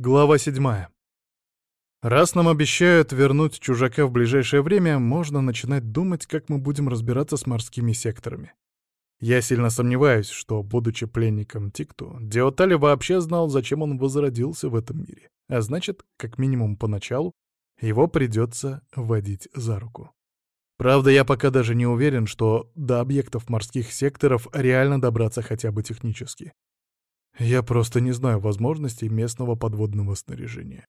Глава седьмая. Раз нам обещают вернуть чужака в ближайшее время, можно начинать думать, как мы будем разбираться с морскими секторами. Я сильно сомневаюсь, что, будучи пленником Тикту, Диотали вообще знал, зачем он возродился в этом мире. А значит, как минимум поначалу, его придется водить за руку. Правда, я пока даже не уверен, что до объектов морских секторов реально добраться хотя бы технически. Я просто не знаю возможностей местного подводного снаряжения.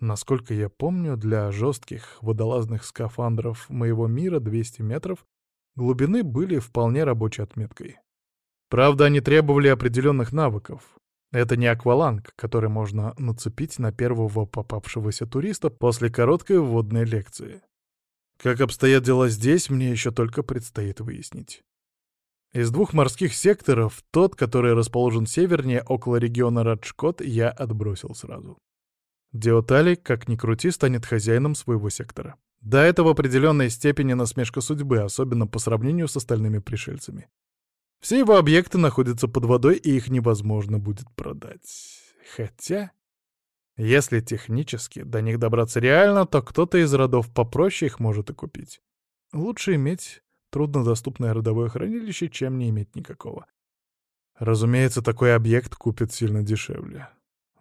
Насколько я помню, для жестких водолазных скафандров моего мира 200 метров глубины были вполне рабочей отметкой. Правда, они требовали определенных навыков. Это не акваланг, который можно нацепить на первого попавшегося туриста после короткой вводной лекции. Как обстоят дела здесь, мне еще только предстоит выяснить. Из двух морских секторов тот, который расположен севернее, около региона Раджкот, я отбросил сразу. Диотали, как ни крути, станет хозяином своего сектора. Да, это в определенной степени насмешка судьбы, особенно по сравнению с остальными пришельцами. Все его объекты находятся под водой, и их невозможно будет продать. Хотя, если технически до них добраться реально, то кто-то из родов попроще их может и купить. Лучше иметь труднодоступное родовое хранилище, чем не иметь никакого. Разумеется, такой объект купят сильно дешевле.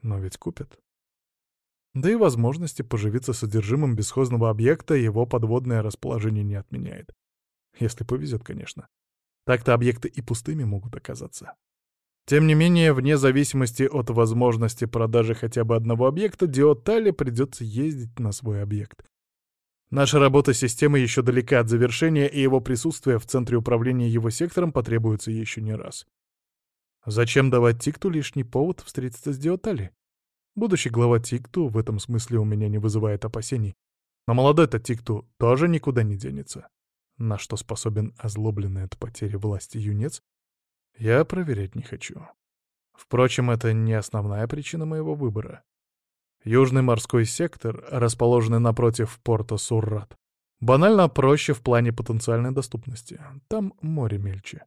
Но ведь купят. Да и возможности поживиться содержимым бесхозного объекта его подводное расположение не отменяет. Если повезет, конечно. Так-то объекты и пустыми могут оказаться. Тем не менее, вне зависимости от возможности продажи хотя бы одного объекта, Диотале придется ездить на свой объект. Наша работа системы еще далека от завершения, и его присутствие в центре управления его сектором потребуется еще не раз. Зачем давать Тикту лишний повод встретиться с Диотали? Будущий глава Тикту в этом смысле у меня не вызывает опасений. Но молодой-то Тикту тоже никуда не денется. На что способен озлобленный от потери власти юнец, я проверять не хочу. Впрочем, это не основная причина моего выбора. Южный морской сектор, расположенный напротив порта Суррат, банально проще в плане потенциальной доступности. Там море мельче.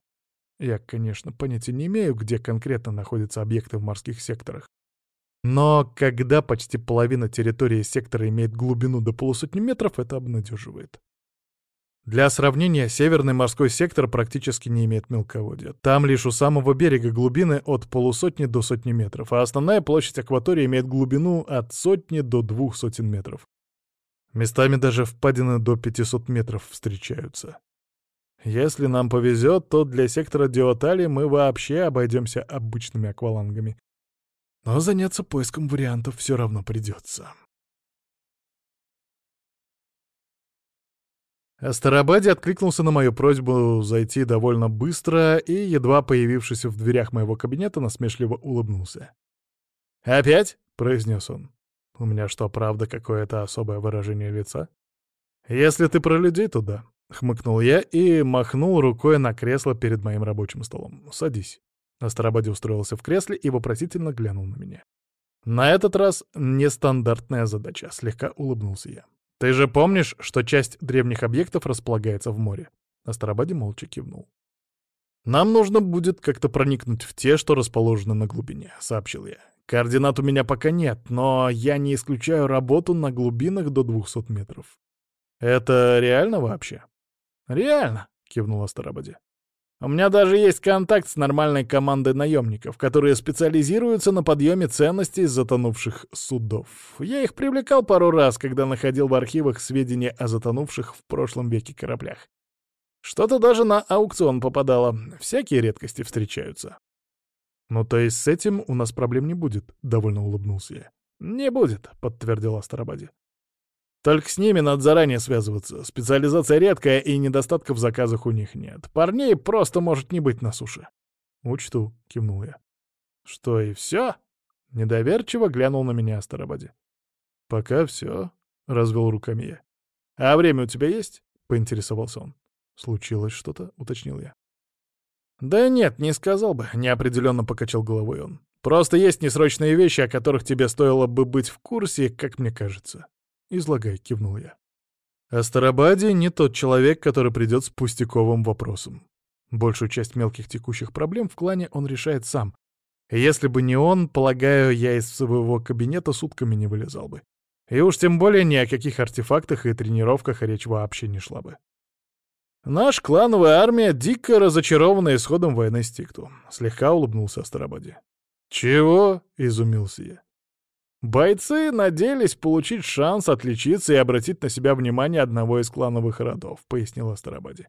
Я, конечно, понятия не имею, где конкретно находятся объекты в морских секторах. Но когда почти половина территории сектора имеет глубину до полусотни метров, это обнадеживает. Для сравнения, северный морской сектор практически не имеет мелководья. Там лишь у самого берега глубины от полусотни до сотни метров, а основная площадь акватории имеет глубину от сотни до двух сотен метров. Местами даже впадины до 500 метров встречаются. Если нам повезет, то для сектора Диотали мы вообще обойдемся обычными аквалангами. Но заняться поиском вариантов все равно придется. Астарабаде откликнулся на мою просьбу зайти довольно быстро и, едва появившись в дверях моего кабинета, насмешливо улыбнулся. «Опять?» — произнес он. «У меня что, правда, какое-то особое выражение лица?» «Если ты про людей, то да», — хмыкнул я и махнул рукой на кресло перед моим рабочим столом. «Садись». Астарабаде устроился в кресле и вопросительно глянул на меня. На этот раз нестандартная задача, слегка улыбнулся я. «Ты же помнишь, что часть древних объектов располагается в море?» Астарабаде молча кивнул. «Нам нужно будет как-то проникнуть в те, что расположены на глубине», — сообщил я. «Координат у меня пока нет, но я не исключаю работу на глубинах до 200 метров». «Это реально вообще?» «Реально», — кивнул Астарабаде. У меня даже есть контакт с нормальной командой наемников, которые специализируются на подъеме ценностей затонувших судов. Я их привлекал пару раз, когда находил в архивах сведения о затонувших в прошлом веке кораблях. Что-то даже на аукцион попадало. Всякие редкости встречаются. «Ну, то есть с этим у нас проблем не будет?» — довольно улыбнулся я. «Не будет», — подтвердил Астарабаде. Только с ними надо заранее связываться. Специализация редкая, и недостатков в заказах у них нет. Парней просто может не быть на суше. «Учту», — кивнул я. «Что, и все?» — недоверчиво глянул на меня Астарабаде. «Пока все», — развел руками я. «А время у тебя есть?» — поинтересовался он. «Случилось что-то?» — уточнил я. «Да нет, не сказал бы», — неопределенно покачал головой он. «Просто есть несрочные вещи, о которых тебе стоило бы быть в курсе, как мне кажется». «Излагай», — кивнул я. Астарабаде не тот человек, который придет с пустяковым вопросом. Большую часть мелких текущих проблем в клане он решает сам. Если бы не он, полагаю, я из своего кабинета сутками не вылезал бы. И уж тем более ни о каких артефактах и тренировках речь вообще не шла бы. Наш клановая армия дико разочарована исходом войны с Тикту. Слегка улыбнулся Астарабаде. «Чего?» — изумился я. Бойцы надеялись получить шанс отличиться и обратить на себя внимание одного из клановых родов, пояснил Астарабаде.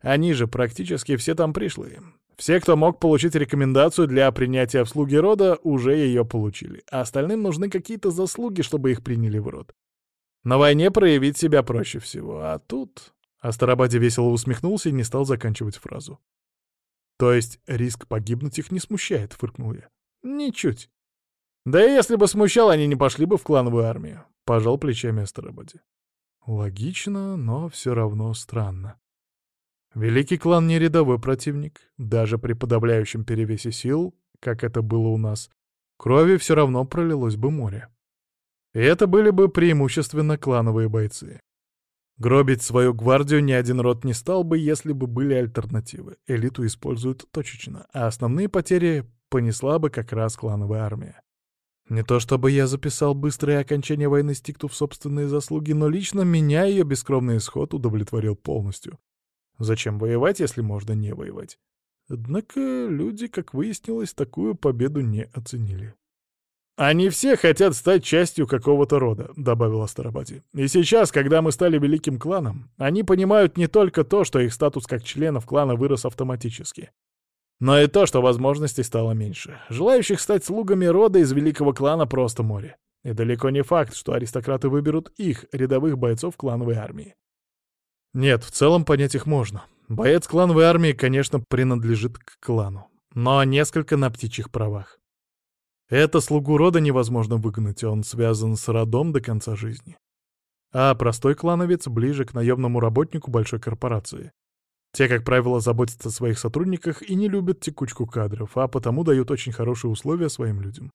Они же практически все там пришли. Все, кто мог получить рекомендацию для принятия в слуги рода, уже ее получили, а остальным нужны какие-то заслуги, чтобы их приняли в род. На войне проявить себя проще всего, а тут... Астарабаде весело усмехнулся и не стал заканчивать фразу. «То есть риск погибнуть их не смущает?» — фыркнул я. «Ничуть. Да и если бы смущал, они не пошли бы в клановую армию», — пожал плечами Астарабаде. Логично, но все равно странно. Великий клан не рядовой противник, даже при подавляющем перевесе сил, как это было у нас, крови все равно пролилось бы море. И это были бы преимущественно клановые бойцы. Гробить свою гвардию ни один род не стал бы, если бы были альтернативы. Элиту используют точечно, а основные потери понесла бы как раз клановая армия. Не то чтобы я записал быстрое окончание войны с Тикту в собственные заслуги, но лично меня ее бескромный исход удовлетворил полностью. Зачем воевать, если можно не воевать? Однако люди, как выяснилось, такую победу не оценили. «Они все хотят стать частью какого-то рода», — добавил Астарабати. «И сейчас, когда мы стали великим кланом, они понимают не только то, что их статус как членов клана вырос автоматически, но и то, что возможностей стало меньше. Желающих стать слугами рода из великого клана просто море. И далеко не факт, что аристократы выберут их, рядовых бойцов клановой армии. Нет, в целом понять их можно. Боец клановой армии, конечно, принадлежит к клану, но несколько на птичьих правах. Это слугу рода невозможно выгнать, он связан с родом до конца жизни. А простой клановец ближе к наемному работнику большой корпорации. Те, как правило, заботятся о своих сотрудниках и не любят текучку кадров, а потому дают очень хорошие условия своим людям.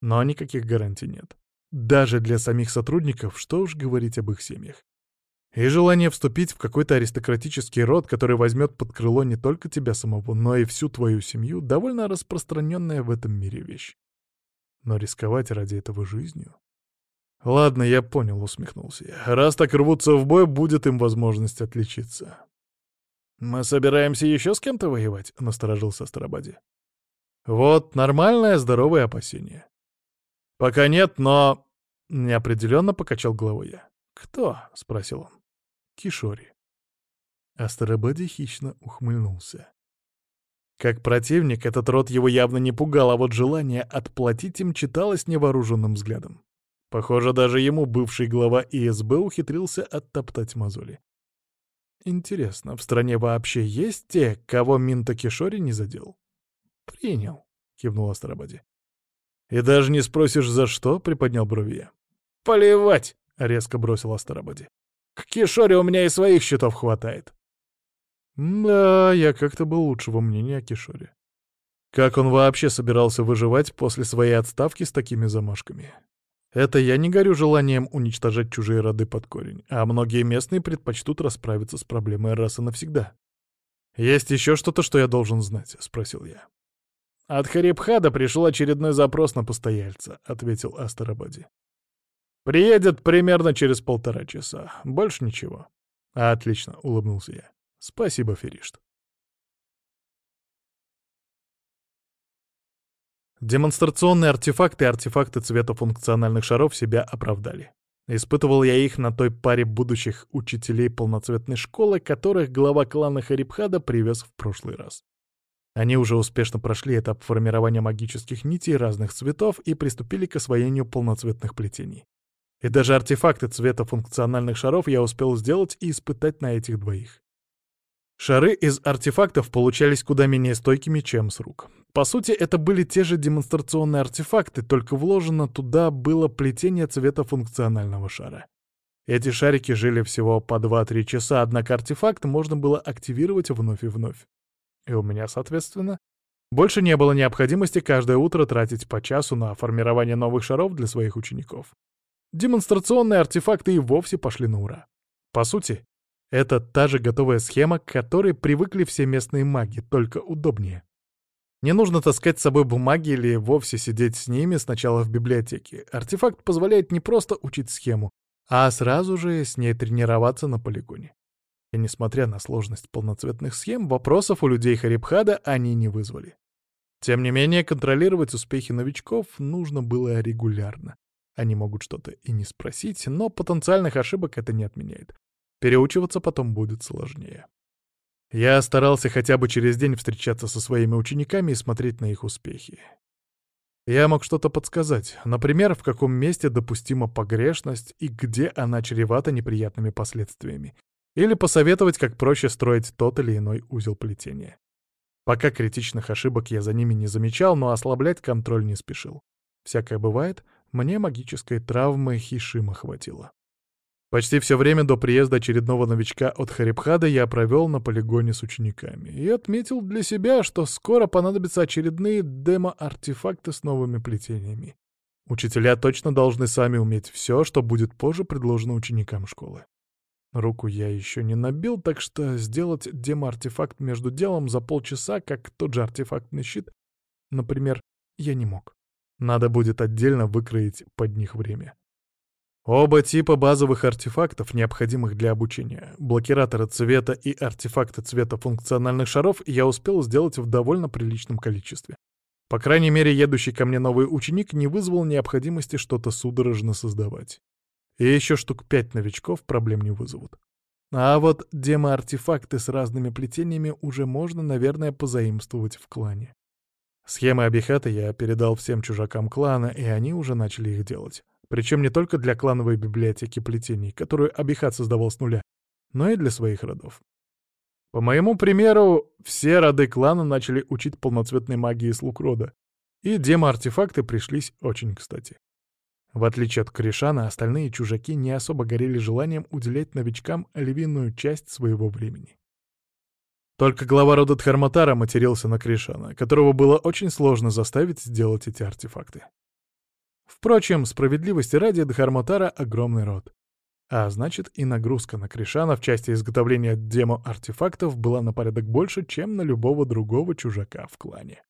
Но никаких гарантий нет. Даже для самих сотрудников, что уж говорить об их семьях. И желание вступить в какой-то аристократический род, который возьмет под крыло не только тебя самого, но и всю твою семью, довольно распространенная в этом мире вещь. Но рисковать ради этого жизнью... Ладно, я понял, усмехнулся я. Раз так рвутся в бой, будет им возможность отличиться. Мы собираемся еще с кем-то воевать, насторожился Старобади. Вот нормальное здоровое опасение. Пока нет, но... Неопределенно покачал головой я. «Кто?» — спросил он. Кишори. Астарабаде хищно ухмыльнулся. Как противник, этот род его явно не пугал, а вот желание отплатить им читалось невооруженным взглядом. Похоже, даже ему бывший глава ИСБ ухитрился оттоптать мозоли. Интересно, в стране вообще есть те, кого Минта Кишори не задел? Принял, кивнул Астарабаде. И даже не спросишь, за что, приподнял брови Поливать, резко бросил Астарабаде. К Кишоре у меня и своих счетов хватает. Да, я как-то был лучшего мнения о Кишоре. Как он вообще собирался выживать после своей отставки с такими замашками? Это я не горю желанием уничтожать чужие роды под корень, а многие местные предпочтут расправиться с проблемой раз и навсегда. «Есть еще что-то, что я должен знать?» — спросил я. «От Харибхада пришел очередной запрос на постояльца», — ответил Астарабади. Приедет примерно через полтора часа. Больше ничего. Отлично, улыбнулся я. Спасибо, Феришт. Демонстрационные артефакты и артефакты цвета функциональных шаров себя оправдали. Испытывал я их на той паре будущих учителей полноцветной школы, которых глава клана Харибхада привез в прошлый раз. Они уже успешно прошли этап формирования магических нитей разных цветов и приступили к освоению полноцветных плетений. И даже артефакты цвета функциональных шаров я успел сделать и испытать на этих двоих. Шары из артефактов получались куда менее стойкими, чем с рук. По сути, это были те же демонстрационные артефакты, только вложено туда было плетение цвета функционального шара. Эти шарики жили всего по 2-3 часа, однако артефакт можно было активировать вновь и вновь. И у меня, соответственно, больше не было необходимости каждое утро тратить по часу на формирование новых шаров для своих учеников демонстрационные артефакты и вовсе пошли на ура. По сути, это та же готовая схема, к которой привыкли все местные маги, только удобнее. Не нужно таскать с собой бумаги или вовсе сидеть с ними сначала в библиотеке. Артефакт позволяет не просто учить схему, а сразу же с ней тренироваться на полигоне. И несмотря на сложность полноцветных схем, вопросов у людей Харибхада они не вызвали. Тем не менее, контролировать успехи новичков нужно было регулярно. Они могут что-то и не спросить, но потенциальных ошибок это не отменяет. Переучиваться потом будет сложнее. Я старался хотя бы через день встречаться со своими учениками и смотреть на их успехи. Я мог что-то подсказать, например, в каком месте допустима погрешность и где она чревата неприятными последствиями, или посоветовать, как проще строить тот или иной узел плетения. Пока критичных ошибок я за ними не замечал, но ослаблять контроль не спешил. Всякое бывает, мне магической травмы Хишима хватило. Почти все время до приезда очередного новичка от Харибхада я провел на полигоне с учениками и отметил для себя, что скоро понадобятся очередные демо-артефакты с новыми плетениями. Учителя точно должны сами уметь все, что будет позже предложено ученикам школы. Руку я еще не набил, так что сделать демо-артефакт между делом за полчаса, как тот же артефактный щит, например, я не мог. Надо будет отдельно выкроить под них время. Оба типа базовых артефактов, необходимых для обучения, блокираторы цвета и артефакты цвета функциональных шаров, я успел сделать в довольно приличном количестве. По крайней мере, едущий ко мне новый ученик не вызвал необходимости что-то судорожно создавать. И еще штук пять новичков проблем не вызовут. А вот демо-артефакты с разными плетениями уже можно, наверное, позаимствовать в клане. Схемы Абихата я передал всем чужакам клана, и они уже начали их делать. Причем не только для клановой библиотеки плетений, которую Абихат создавал с нуля, но и для своих родов. По моему примеру, все роды клана начали учить полноцветной магии слуг рода, и демо-артефакты пришлись очень кстати. В отличие от Кришана, остальные чужаки не особо горели желанием уделять новичкам львиную часть своего времени. Только глава рода Дхарматара матерился на Кришана, которого было очень сложно заставить сделать эти артефакты. Впрочем, справедливости ради, Дхарматара — огромный род. А значит, и нагрузка на Кришана в части изготовления демо-артефактов была на порядок больше, чем на любого другого чужака в клане.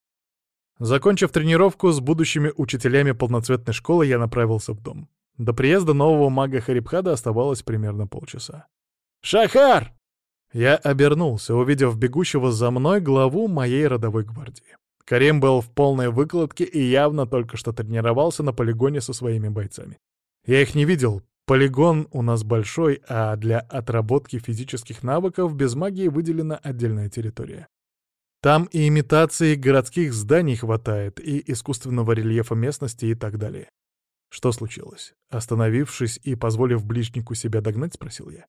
Закончив тренировку с будущими учителями полноцветной школы, я направился в дом. До приезда нового мага Харибхада оставалось примерно полчаса. «Шахар!» Я обернулся, увидев бегущего за мной главу моей родовой гвардии. Карим был в полной выкладке и явно только что тренировался на полигоне со своими бойцами. Я их не видел. Полигон у нас большой, а для отработки физических навыков без магии выделена отдельная территория. Там и имитации городских зданий хватает, и искусственного рельефа местности и так далее. Что случилось? Остановившись и позволив ближнику себя догнать, спросил я.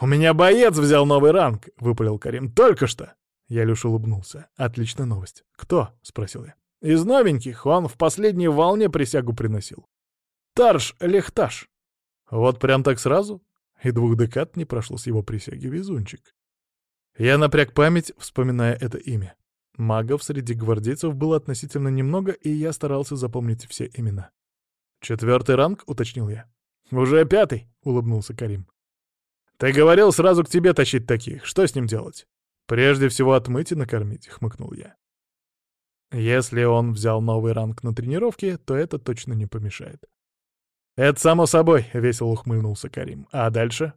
«У меня боец взял новый ранг!» — выпалил Карим. «Только что!» Я лишь улыбнулся. «Отличная новость». «Кто?» — спросил я. «Из новеньких. Он в последней волне присягу приносил. Тарш Лехташ». «Вот прям так сразу?» И двух декад не прошло с его присяги везунчик. Я напряг память, вспоминая это имя. Магов среди гвардейцев было относительно немного, и я старался запомнить все имена. «Четвертый ранг?» — уточнил я. «Уже пятый», — улыбнулся Карим. «Ты говорил сразу к тебе тащить таких. Что с ним делать?» «Прежде всего отмыть и накормить», — хмыкнул я. Если он взял новый ранг на тренировке, то это точно не помешает. «Это само собой», — весело ухмыльнулся Карим. «А дальше?»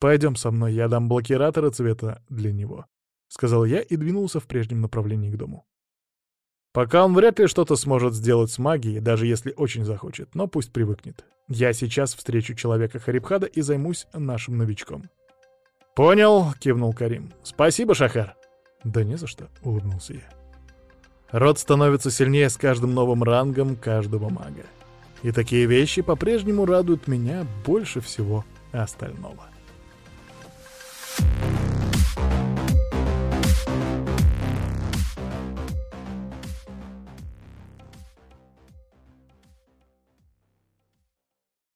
«Пойдем со мной, я дам блокираторы цвета для него», — сказал я и двинулся в прежнем направлении к дому. Пока он вряд ли что-то сможет сделать с магией, даже если очень захочет, но пусть привыкнет. Я сейчас встречу человека Харибхада и займусь нашим новичком. «Понял», — кивнул Карим. «Спасибо, Шахар». «Да не за что», — улыбнулся я. Род становится сильнее с каждым новым рангом каждого мага. И такие вещи по-прежнему радуют меня больше всего остального. Thank you.